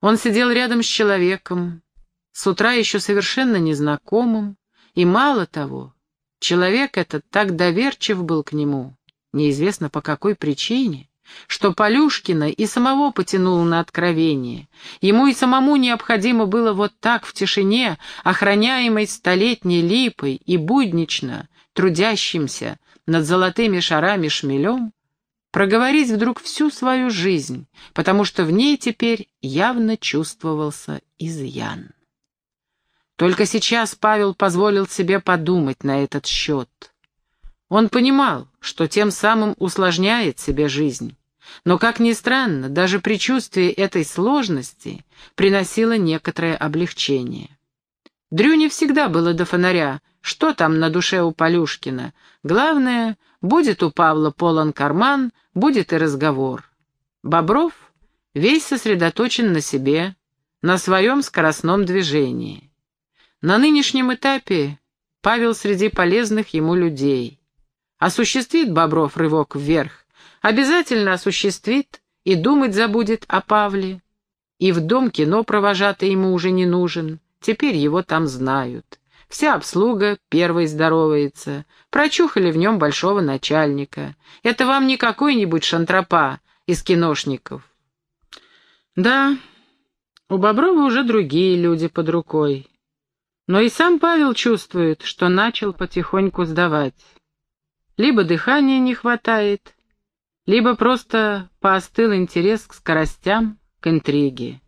Он сидел рядом с человеком, с утра еще совершенно незнакомым, и мало того, человек этот так доверчив был к нему, неизвестно по какой причине, что Полюшкина и самого потянуло на откровение. Ему и самому необходимо было вот так в тишине, охраняемой столетней липой и буднично трудящимся над золотыми шарами шмелем, проговорить вдруг всю свою жизнь, потому что в ней теперь явно чувствовался изъян. Только сейчас Павел позволил себе подумать на этот счет. Он понимал, что тем самым усложняет себе жизнь. Но, как ни странно, даже предчувствие этой сложности приносило некоторое облегчение. Дрюне всегда было до фонаря, что там на душе у Полюшкина. Главное, будет у Павла полон карман, будет и разговор. Бобров весь сосредоточен на себе, на своем скоростном движении. На нынешнем этапе Павел среди полезных ему людей. Осуществит Бобров рывок вверх, обязательно осуществит и думать забудет о Павле. И в дом кино провожатый ему уже не нужен, теперь его там знают. Вся обслуга первой здоровается, прочухали в нем большого начальника. Это вам не какой-нибудь шантропа из киношников. Да, у Боброва уже другие люди под рукой. Но и сам Павел чувствует, что начал потихоньку сдавать. Либо дыхания не хватает, либо просто поостыл интерес к скоростям, к интриге.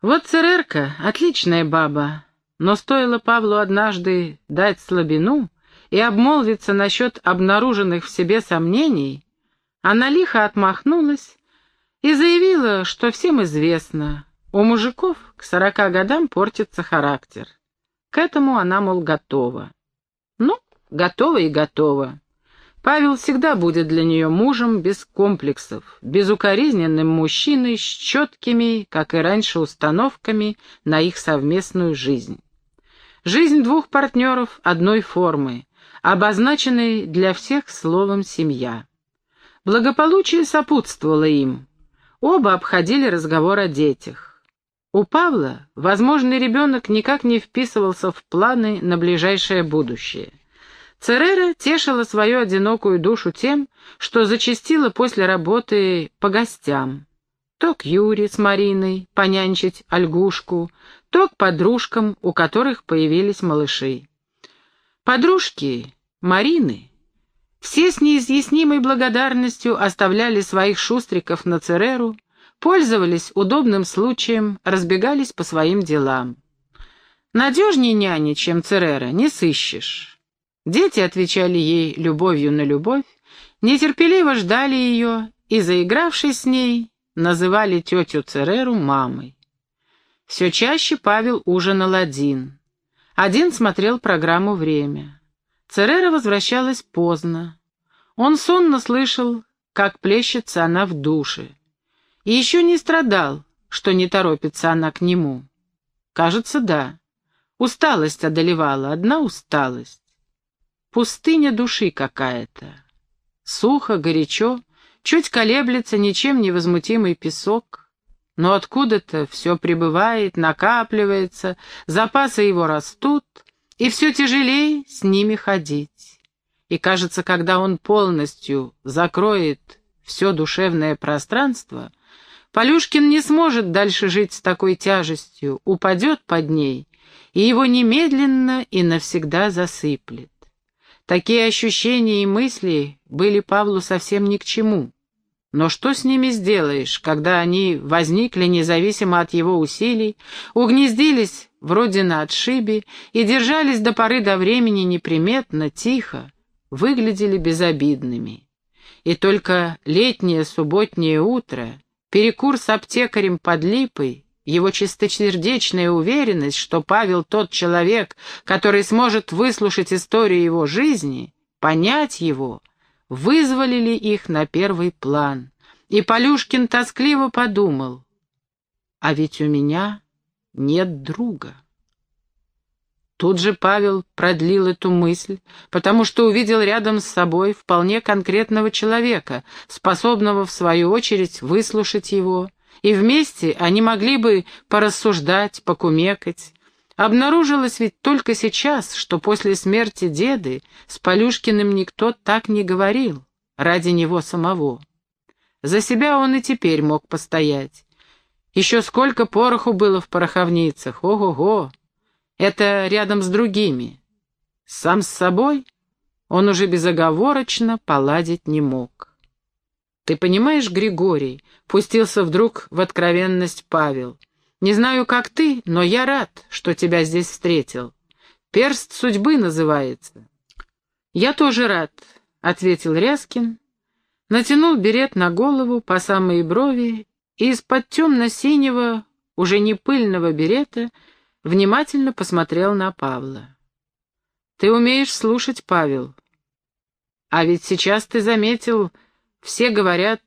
Вот Церерка — отличная баба, но стоило Павлу однажды дать слабину и обмолвиться насчет обнаруженных в себе сомнений, она лихо отмахнулась и заявила, что всем известно, у мужиков к сорока годам портится характер. К этому она, мол, готова. Ну, готова и готова. Павел всегда будет для нее мужем без комплексов, безукоризненным мужчиной с четкими, как и раньше, установками на их совместную жизнь. Жизнь двух партнеров одной формы, обозначенной для всех словом «семья». Благополучие сопутствовало им. Оба обходили разговор о детях. У Павла возможный ребенок никак не вписывался в планы на ближайшее будущее. Церера тешила свою одинокую душу тем, что зачастила после работы по гостям. То к Юре с Мариной понянчить Ольгушку, то к подружкам, у которых появились малыши. Подружки Марины все с неизъяснимой благодарностью оставляли своих шустриков на Цереру, пользовались удобным случаем, разбегались по своим делам. Надежней няни, чем Церера, не сыщешь. Дети отвечали ей любовью на любовь, нетерпеливо ждали ее и, заигравшись с ней, называли тетю Цереру мамой. Все чаще Павел ужинал один. Один смотрел программу «Время». Церера возвращалась поздно. Он сонно слышал, как плещется она в душе. И еще не страдал, что не торопится она к нему. Кажется, да. Усталость одолевала, одна усталость. Пустыня души какая-то. Сухо, горячо, чуть колеблется ничем невозмутимый песок, но откуда-то все прибывает, накапливается, запасы его растут, и все тяжелее с ними ходить. И кажется, когда он полностью закроет все душевное пространство, Полюшкин не сможет дальше жить с такой тяжестью, упадет под ней, и его немедленно и навсегда засыплет. Такие ощущения и мысли были Павлу совсем ни к чему. Но что с ними сделаешь, когда они возникли независимо от его усилий, угнездились вроде на отшибе и держались до поры до времени неприметно, тихо, выглядели безобидными. И только летнее субботнее утро, перекур с аптекарем под липой, его чистосердечная уверенность, что Павел тот человек, который сможет выслушать историю его жизни, понять его, вызволили их на первый план. И Полюшкин тоскливо подумал, а ведь у меня нет друга. Тут же Павел продлил эту мысль, потому что увидел рядом с собой вполне конкретного человека, способного в свою очередь выслушать его и вместе они могли бы порассуждать, покумекать. Обнаружилось ведь только сейчас, что после смерти деды с Полюшкиным никто так не говорил, ради него самого. За себя он и теперь мог постоять. Еще сколько пороху было в пороховницах, ого-го! Это рядом с другими. Сам с собой он уже безоговорочно поладить не мог. «Ты понимаешь, Григорий?» — пустился вдруг в откровенность Павел. «Не знаю, как ты, но я рад, что тебя здесь встретил. Перст судьбы называется». «Я тоже рад», — ответил Ряскин, натянул берет на голову по самые брови и из-под темно-синего, уже не пыльного берета, внимательно посмотрел на Павла. «Ты умеешь слушать, Павел. А ведь сейчас ты заметил, все говорят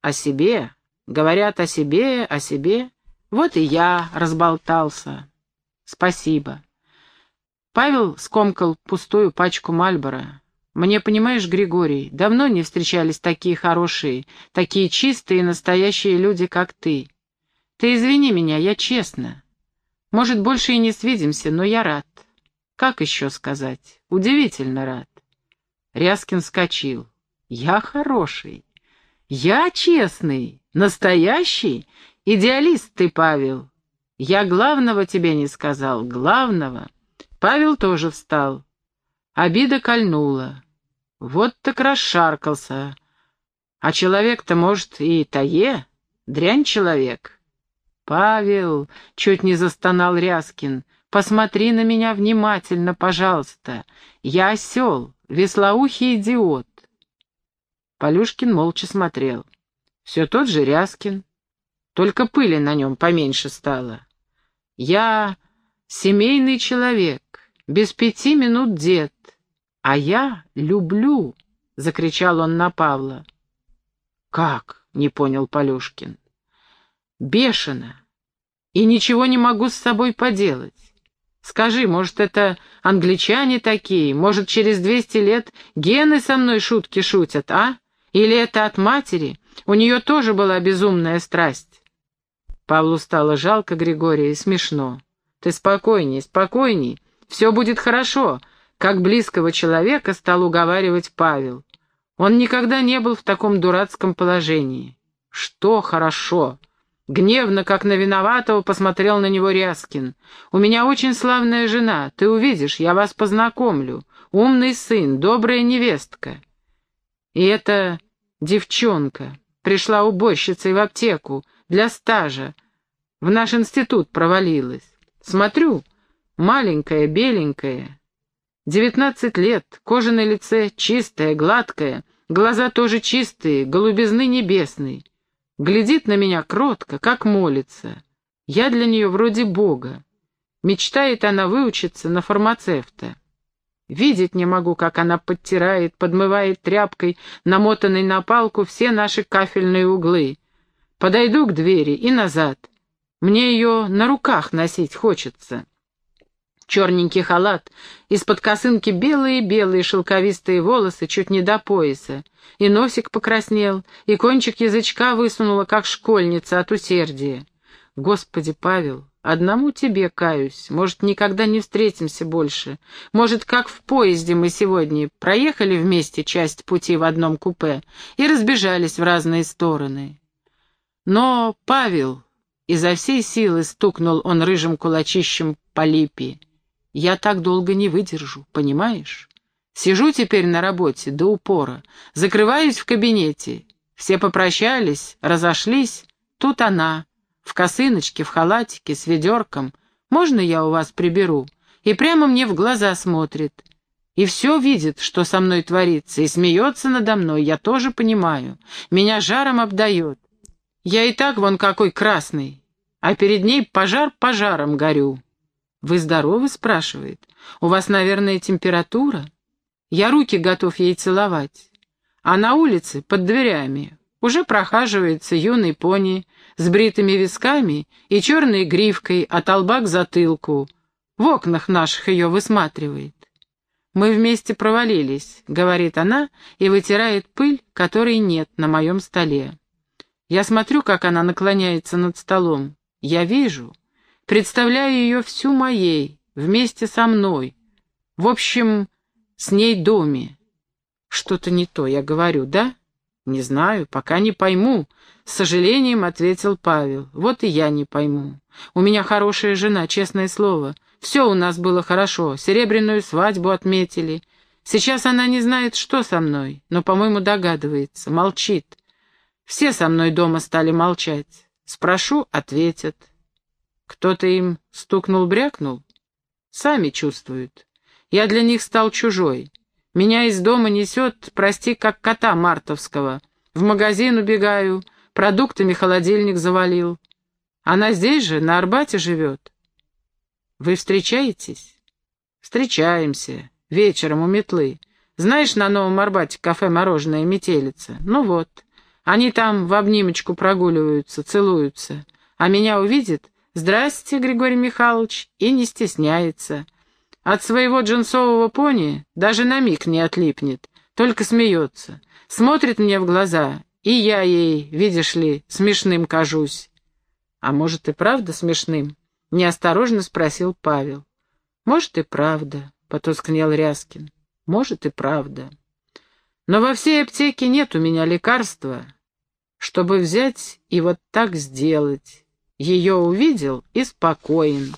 о себе, говорят о себе, о себе. Вот и я разболтался. Спасибо». Павел скомкал пустую пачку Мальбора. Мне, понимаешь, Григорий, давно не встречались такие хорошие, такие чистые и настоящие люди, как ты. Ты извини меня, я честно. Может, больше и не свидимся, но я рад. Как еще сказать? Удивительно рад. Ряскин вскочил. Я хороший. Я честный, настоящий. Идеалист ты, Павел. Я главного тебе не сказал, главного. Павел тоже встал. Обида кольнула. Вот так расшаркался. А человек-то, может, и тае, дрянь человек. «Павел!» — чуть не застонал Ряскин. «Посмотри на меня внимательно, пожалуйста. Я осел, веслоухий идиот». Полюшкин молча смотрел. Все тот же Ряскин, только пыли на нем поменьше стало. «Я семейный человек, без пяти минут дед, «А я люблю!» — закричал он на Павла. «Как?» — не понял Полюшкин. «Бешено. И ничего не могу с собой поделать. Скажи, может, это англичане такие? Может, через двести лет гены со мной шутки шутят, а? Или это от матери? У нее тоже была безумная страсть». Павлу стало жалко Григория и смешно. «Ты спокойней, спокойней. Все будет хорошо как близкого человека стал уговаривать Павел. Он никогда не был в таком дурацком положении. Что хорошо? Гневно, как на виноватого, посмотрел на него Ряскин. «У меня очень славная жена, ты увидишь, я вас познакомлю. Умный сын, добрая невестка». И эта девчонка пришла уборщицей в аптеку для стажа. В наш институт провалилась. Смотрю, маленькая, беленькая, Девятнадцать лет, кожа на лице чистая, гладкая, глаза тоже чистые, голубизны небесной. Глядит на меня кротко, как молится. Я для нее вроде Бога. Мечтает она выучиться на фармацевта. Видеть не могу, как она подтирает, подмывает тряпкой, намотанной на палку, все наши кафельные углы. Подойду к двери и назад. Мне ее на руках носить хочется. Черненький халат, из-под косынки белые-белые шелковистые волосы чуть не до пояса, и носик покраснел, и кончик язычка высунула, как школьница от усердия. Господи, Павел, одному тебе каюсь, может, никогда не встретимся больше, может, как в поезде мы сегодня проехали вместе часть пути в одном купе и разбежались в разные стороны. Но, Павел, изо всей силы стукнул он рыжим кулачищем по липе, я так долго не выдержу, понимаешь? Сижу теперь на работе до упора, закрываюсь в кабинете. Все попрощались, разошлись. Тут она, в косыночке, в халатике, с ведерком. Можно я у вас приберу? И прямо мне в глаза смотрит. И все видит, что со мной творится, и смеется надо мной, я тоже понимаю. Меня жаром обдает. Я и так вон какой красный, а перед ней пожар пожаром горю. «Вы здоровы?» — спрашивает. «У вас, наверное, температура?» Я руки готов ей целовать. А на улице, под дверями, уже прохаживается юный пони с бритыми висками и черной гривкой от лба к затылку. В окнах наших ее высматривает. «Мы вместе провалились», — говорит она и вытирает пыль, которой нет на моем столе. Я смотрю, как она наклоняется над столом. Я вижу, представляю ее всю моей, вместе со мной. В общем, с ней доме. Что-то не то, я говорю, да? Не знаю, пока не пойму. С сожалением ответил Павел. Вот и я не пойму. У меня хорошая жена, честное слово. Все у нас было хорошо, серебряную свадьбу отметили. Сейчас она не знает, что со мной, но, по-моему, догадывается, молчит. Все со мной дома стали молчать. Спрошу — ответят. Кто-то им стукнул-брякнул? Сами чувствуют. Я для них стал чужой. Меня из дома несет, прости, как кота мартовского. В магазин убегаю, продуктами холодильник завалил. Она здесь же, на Арбате живет. Вы встречаетесь? Встречаемся. Вечером у метлы. Знаешь, на Новом Арбате кафе «Мороженое метелица»? Ну вот. Они там в обнимочку прогуливаются, целуются. А меня увидит «Здрасте, Григорий Михайлович», и не стесняется. От своего джинсового пони даже на миг не отлипнет, только смеется. Смотрит мне в глаза, и я ей, видишь ли, смешным кажусь. А может и правда смешным? Неосторожно спросил Павел. Может и правда, потускнел Ряскин. Может и правда. Но во всей аптеке нет у меня лекарства, чтобы взять и вот так сделать. Ее увидел и спокоен.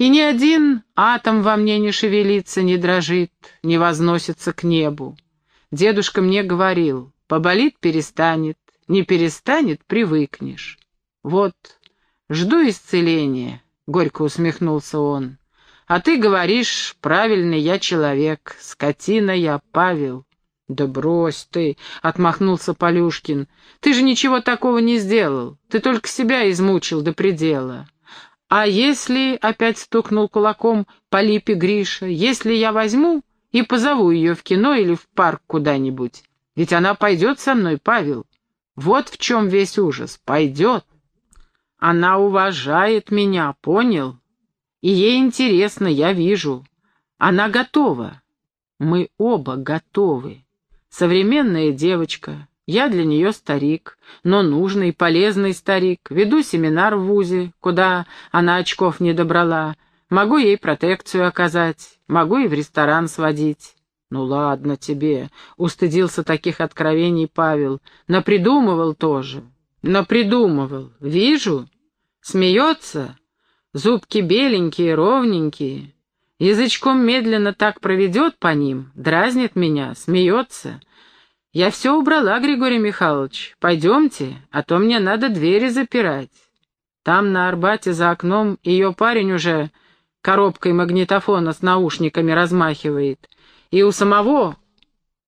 И ни один атом во мне не шевелится, не дрожит, не возносится к небу. Дедушка мне говорил, поболит — перестанет, не перестанет — привыкнешь. Вот, жду исцеления, — горько усмехнулся он. А ты говоришь, правильный я человек, скотина я, Павел. «Да брось ты!» — отмахнулся Полюшкин. «Ты же ничего такого не сделал. Ты только себя измучил до предела. А если, — опять стукнул кулаком по липе Гриша, — если я возьму и позову ее в кино или в парк куда-нибудь? Ведь она пойдет со мной, Павел. Вот в чем весь ужас. Пойдет. Она уважает меня, понял? И ей интересно, я вижу. Она готова. Мы оба готовы. Современная девочка. Я для нее старик, но нужный, полезный старик. Веду семинар в ВУЗе, куда она очков не добрала. Могу ей протекцию оказать, могу и в ресторан сводить. «Ну ладно тебе», — устыдился таких откровений Павел. «Напридумывал тоже». «Напридумывал. Вижу. Смеется. Зубки беленькие, ровненькие. Язычком медленно так проведет по ним, дразнит меня, смеется. Я все убрала, Григорий Михайлович. Пойдемте, а то мне надо двери запирать. Там на Арбате за окном ее парень уже коробкой магнитофона с наушниками размахивает, и у самого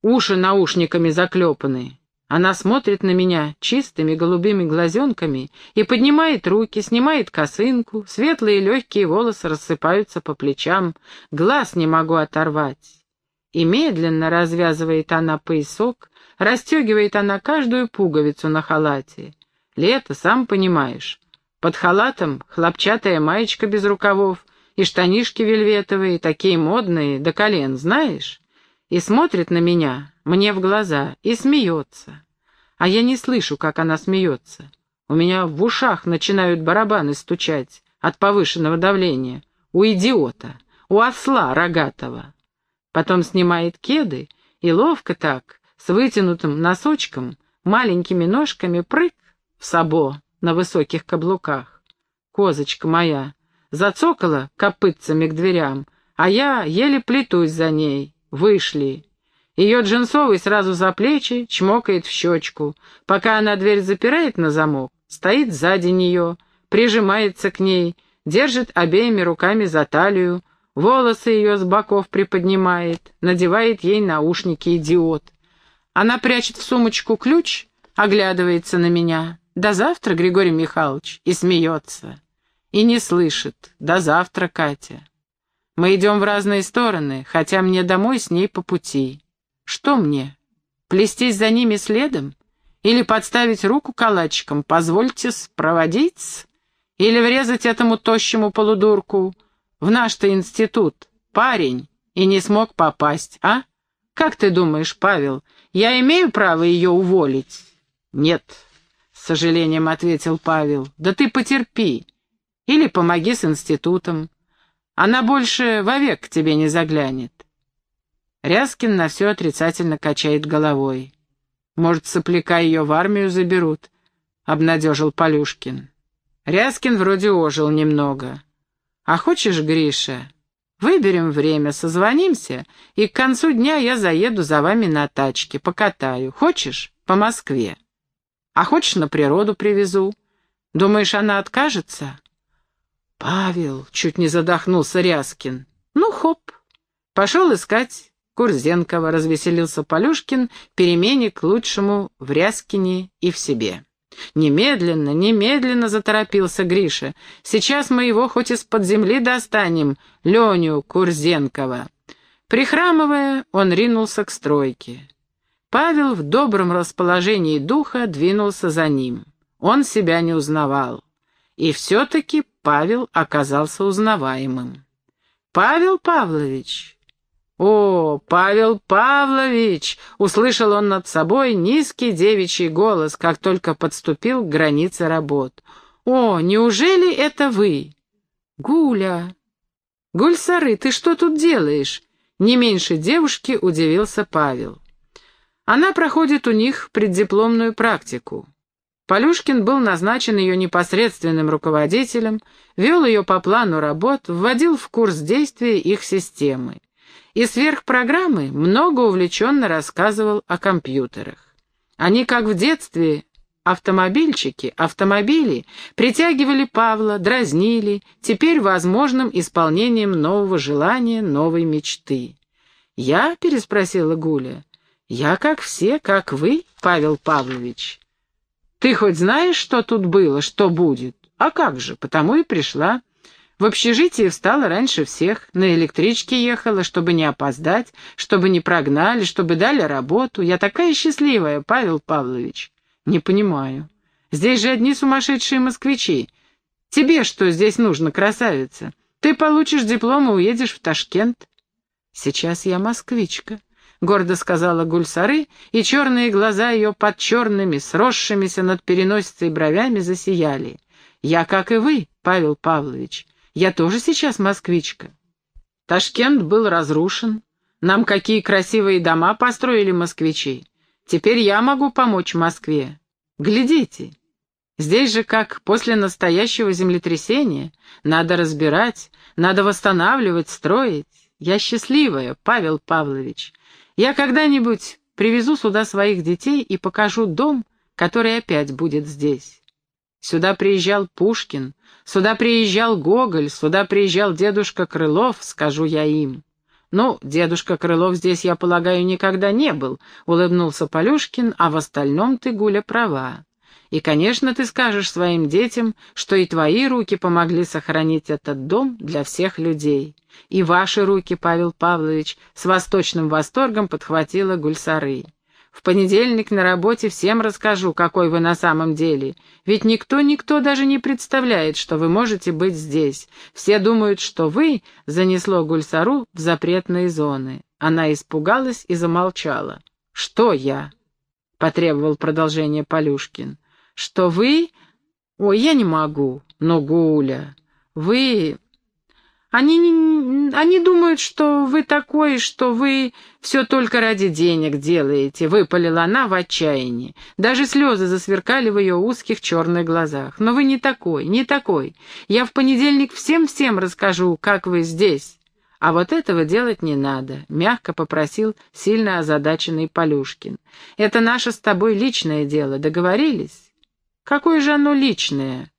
уши наушниками заклепаны. Она смотрит на меня чистыми голубыми глазенками и поднимает руки, снимает косынку, светлые легкие волосы рассыпаются по плечам, глаз не могу оторвать. И медленно развязывает она поясок, расстегивает она каждую пуговицу на халате. Лето, сам понимаешь. Под халатом хлопчатая маечка без рукавов и штанишки вельветовые, такие модные, до колен, знаешь? И смотрит на меня, мне в глаза и смеется. А я не слышу, как она смеется. У меня в ушах начинают барабаны стучать от повышенного давления. У идиота, у осла рогатого. Потом снимает кеды и ловко так, с вытянутым носочком, маленькими ножками прыг в сабо на высоких каблуках. Козочка моя зацокала копытцами к дверям, а я еле плетусь за ней. Вышли. Ее джинсовый сразу за плечи, чмокает в щечку. Пока она дверь запирает на замок, стоит сзади нее, прижимается к ней, держит обеими руками за талию, волосы ее с боков приподнимает, надевает ей наушники идиот. Она прячет в сумочку ключ, оглядывается на меня. «До завтра, Григорий Михайлович», и смеется. И не слышит. «До завтра, Катя». Мы идем в разные стороны, хотя мне домой с ней по пути. Что мне? Плестись за ними следом? Или подставить руку калачиком? Позвольте проводить? Или врезать этому тощему полудурку в наш-то институт? Парень, и не смог попасть, а? Как ты думаешь, Павел, я имею право ее уволить? Нет. с сожалением ответил Павел. «Да ты потерпи. Или помоги с институтом. Она больше вовек к тебе не заглянет». Ряскин на все отрицательно качает головой. «Может, сопляка ее в армию заберут?» — обнадежил Полюшкин. Ряскин вроде ожил немного. «А хочешь, Гриша, выберем время, созвонимся, и к концу дня я заеду за вами на тачке, покатаю. Хочешь? По Москве. А хочешь, на природу привезу? Думаешь, она откажется?» «Павел!» — чуть не задохнулся Ряскин. «Ну, хоп!» Пошел искать Курзенкова, развеселился Полюшкин, перемене к лучшему в Ряскине и в себе. «Немедленно, немедленно!» — заторопился Гриша. «Сейчас мы его хоть из-под земли достанем, Леню Курзенкова». Прихрамывая, он ринулся к стройке. Павел в добром расположении духа двинулся за ним. Он себя не узнавал. И все-таки Павел оказался узнаваемым. «Павел Павлович, «О, Павел Павлович!» — услышал он над собой низкий девичий голос, как только подступил к границе работ. «О, неужели это вы?» «Гуля!» «Гульсары, ты что тут делаешь?» Не меньше девушки удивился Павел. Она проходит у них преддипломную практику. Полюшкин был назначен ее непосредственным руководителем, вел ее по плану работ, вводил в курс действия их системы и сверх программы много увлеченно рассказывал о компьютерах. Они, как в детстве, автомобильчики, автомобили, притягивали Павла, дразнили, теперь возможным исполнением нового желания, новой мечты. «Я?» — переспросила Гуля. «Я как все, как вы, Павел Павлович. Ты хоть знаешь, что тут было, что будет? А как же, потому и пришла». В общежитии встала раньше всех, на электричке ехала, чтобы не опоздать, чтобы не прогнали, чтобы дали работу. Я такая счастливая, Павел Павлович. Не понимаю. Здесь же одни сумасшедшие москвичи. Тебе что здесь нужно, красавица? Ты получишь диплом и уедешь в Ташкент. Сейчас я москвичка, — гордо сказала Гульсары, и черные глаза ее под черными, сросшимися над переносицей бровями засияли. Я, как и вы, Павел Павлович, я тоже сейчас москвичка. Ташкент был разрушен. Нам какие красивые дома построили москвичи. Теперь я могу помочь Москве. Глядите. Здесь же, как после настоящего землетрясения, надо разбирать, надо восстанавливать, строить. Я счастливая, Павел Павлович. Я когда-нибудь привезу сюда своих детей и покажу дом, который опять будет здесь. Сюда приезжал Пушкин, сюда приезжал Гоголь, сюда приезжал дедушка Крылов, скажу я им. «Ну, дедушка Крылов здесь, я полагаю, никогда не был», — улыбнулся Полюшкин, «а в остальном ты, Гуля, права. И, конечно, ты скажешь своим детям, что и твои руки помогли сохранить этот дом для всех людей. И ваши руки, Павел Павлович, с восточным восторгом подхватила Гульсары. В понедельник на работе всем расскажу, какой вы на самом деле. Ведь никто-никто даже не представляет, что вы можете быть здесь. Все думают, что вы занесло Гульсару в запретные зоны. Она испугалась и замолчала. «Что я?» — потребовал продолжение Полюшкин. «Что вы...» «Ой, я не могу. Но, Гуля, вы... Они, они думают, что вы такой, что вы все только ради денег делаете», — выпалила она в отчаянии. Даже слезы засверкали в ее узких черных глазах. «Но вы не такой, не такой. Я в понедельник всем-всем расскажу, как вы здесь». «А вот этого делать не надо», — мягко попросил сильно озадаченный Полюшкин. «Это наше с тобой личное дело, договорились?» «Какое же оно личное?»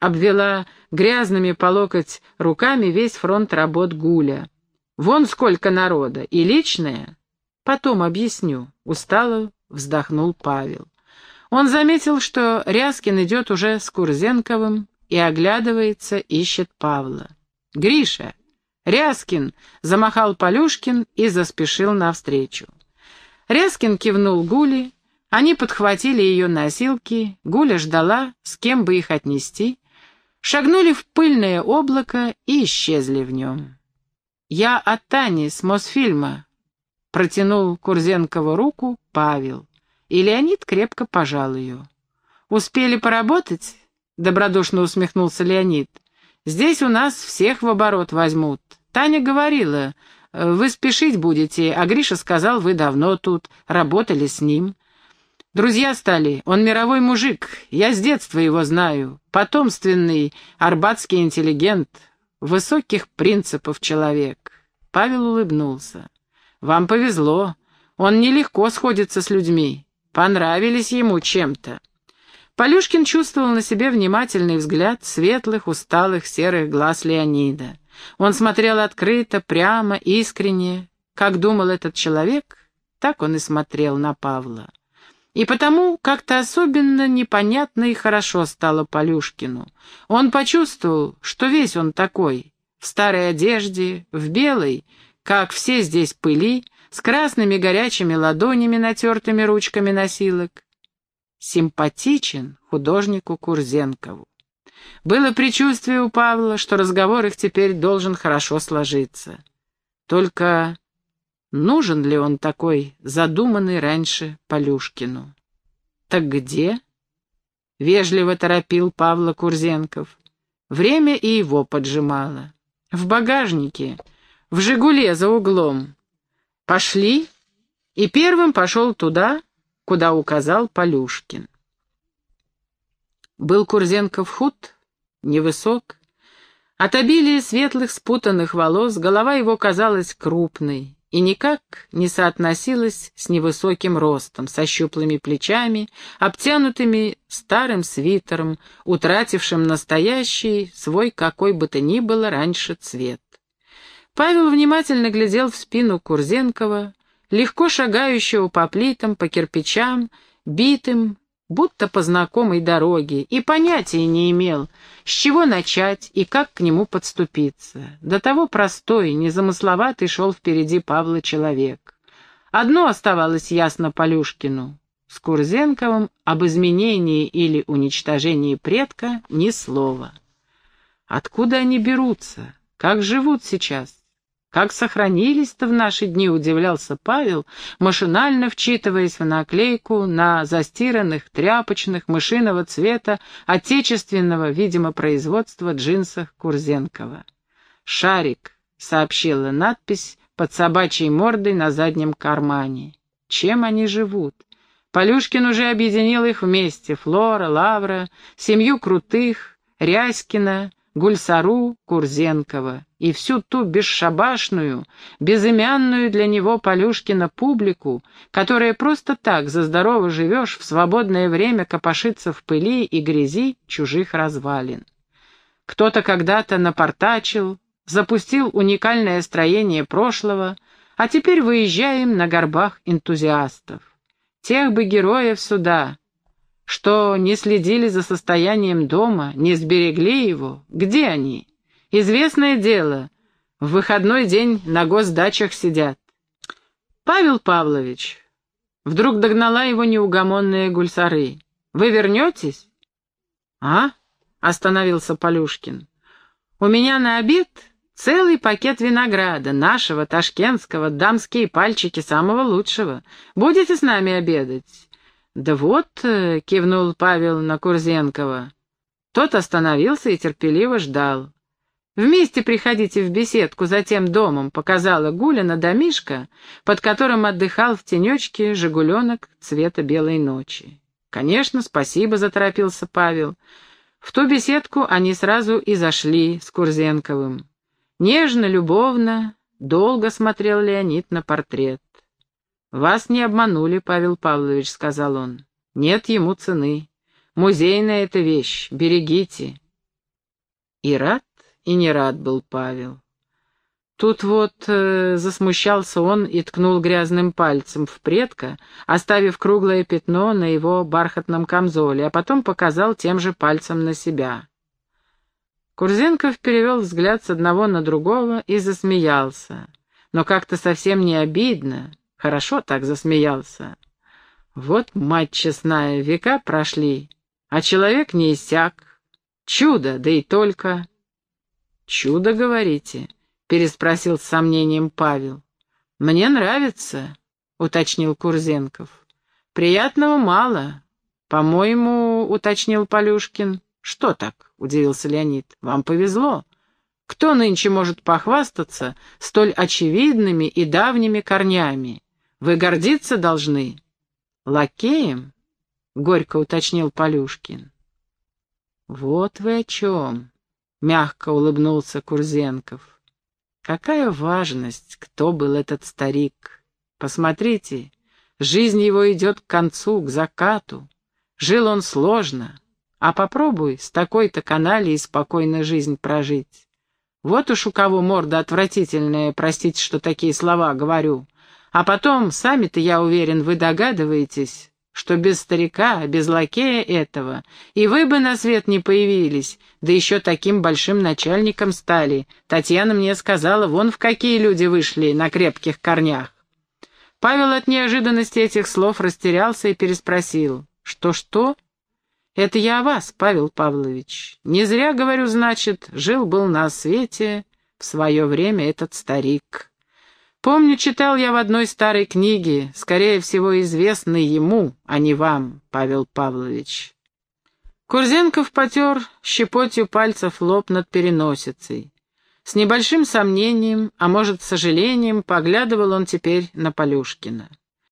Обвела грязными по локоть руками весь фронт работ Гуля. «Вон сколько народа! И личное?» «Потом объясню», — устало вздохнул Павел. Он заметил, что Ряскин идет уже с Курзенковым и оглядывается, ищет Павла. «Гриша!» «Ряскин!» — замахал Полюшкин и заспешил навстречу. Ряскин кивнул Гуле, они подхватили ее носилки, Гуля ждала, с кем бы их отнести, шагнули в пыльное облако и исчезли в нем. «Я от Тани с Мосфильма», — протянул Курзенкову руку Павел, и Леонид крепко пожал ее. «Успели поработать?» — добродушно усмехнулся Леонид. «Здесь у нас всех в оборот возьмут. Таня говорила, вы спешить будете, а Гриша сказал, вы давно тут, работали с ним. Друзья стали, он мировой мужик, я с детства его знаю, потомственный арбатский интеллигент, высоких принципов человек. Павел улыбнулся. Вам повезло, он нелегко сходится с людьми, понравились ему чем-то. Полюшкин чувствовал на себе внимательный взгляд светлых, усталых, серых глаз Леонида. Он смотрел открыто, прямо, искренне. Как думал этот человек, так он и смотрел на Павла. И потому как-то особенно непонятно и хорошо стало Полюшкину. Он почувствовал, что весь он такой, в старой одежде, в белой, как все здесь пыли, с красными горячими ладонями, натертыми ручками носилок. Симпатичен художнику Курзенкову. Было предчувствие у Павла, что разговор их теперь должен хорошо сложиться. Только Нужен ли он такой, задуманный раньше Полюшкину? «Так где?» — вежливо торопил Павла Курзенков. Время и его поджимало. «В багажнике, в «Жигуле» за углом. Пошли?» И первым пошел туда, куда указал Полюшкин. Был Курзенков худ, невысок. От обилия светлых спутанных волос голова его казалась крупной и никак не соотносилась с невысоким ростом, со щуплыми плечами, обтянутыми старым свитером, утратившим настоящий, свой какой бы то ни было раньше цвет. Павел внимательно глядел в спину Курзенкова, легко шагающего по плитам, по кирпичам, битым, будто по знакомой дороге, и понятия не имел, с чего начать и как к нему подступиться. До того простой, незамысловатый шел впереди Павла человек. Одно оставалось ясно Полюшкину. С Курзенковым об изменении или уничтожении предка ни слова. Откуда они берутся? Как живут сейчас? Как сохранились-то в наши дни, удивлялся Павел, машинально вчитываясь в наклейку на застиранных, тряпочных, мышиного цвета, отечественного, видимо, производства джинсах Курзенкова. «Шарик», — сообщила надпись под собачьей мордой на заднем кармане. Чем они живут? Полюшкин уже объединил их вместе, Флора, Лавра, семью Крутых, Ряськина, Гульсару, Курзенкова и всю ту бесшабашную, безымянную для него Полюшкина публику, которая просто так за здорово живешь в свободное время копошится в пыли и грязи чужих развалин. Кто-то когда-то напортачил, запустил уникальное строение прошлого, а теперь выезжаем на горбах энтузиастов. Тех бы героев сюда, что не следили за состоянием дома, не сберегли его. Где они? Известное дело, в выходной день на госдачах сидят. Павел Павлович, вдруг догнала его неугомонная гульсары. Вы вернетесь? А? Остановился Полюшкин. У меня на обед целый пакет винограда, нашего, ташкентского, дамские пальчики самого лучшего. Будете с нами обедать? «Да вот», э, — кивнул Павел на Курзенкова. Тот остановился и терпеливо ждал. «Вместе приходите в беседку за тем домом», — показала Гулина домишка, под которым отдыхал в тенечке жигуленок цвета белой ночи. «Конечно, спасибо», — заторопился Павел. В ту беседку они сразу и зашли с Курзенковым. Нежно, любовно, долго смотрел Леонид на портрет. «Вас не обманули, Павел Павлович», — сказал он. «Нет ему цены. Музейная эта вещь. Берегите». И рад, и не рад был Павел. Тут вот э, засмущался он и ткнул грязным пальцем в предка, оставив круглое пятно на его бархатном камзоле, а потом показал тем же пальцем на себя. Курзенков перевел взгляд с одного на другого и засмеялся. Но как-то совсем не обидно, Хорошо так засмеялся. Вот, мать честная, века прошли, а человек не иссяк. Чудо, да и только. Чудо, говорите? Переспросил с сомнением Павел. Мне нравится, уточнил Курзенков. Приятного мало. «По-моему, — уточнил Полюшкин. «Что так?» — удивился Леонид. «Вам повезло. Кто нынче может похвастаться столь очевидными и давними корнями? Вы гордиться должны». «Лакеем?» — горько уточнил Полюшкин. «Вот вы о чем!» — мягко улыбнулся Курзенков. «Какая важность, кто был этот старик! Посмотрите, жизнь его идет к концу, к закату. Жил он сложно, а попробуй с такой-то каналией спокойно жизнь прожить. Вот уж у кого морда отвратительная, простите, что такие слова говорю. А потом, сами-то, я уверен, вы догадываетесь, что без старика, без лакея этого, и вы бы на свет не появились, да еще таким большим начальником стали. Татьяна мне сказала, вон в какие люди вышли на крепких корнях. Павел от неожиданности этих слов растерялся и переспросил. «Что-что?» «Это я о вас, Павел Павлович. Не зря, говорю, значит, жил-был на свете в свое время этот старик. Помню, читал я в одной старой книге, скорее всего, известной ему, а не вам, Павел Павлович». Курзенков потер щепотью пальцев лоб над переносицей. С небольшим сомнением, а может, сожалением, поглядывал он теперь на Полюшкина.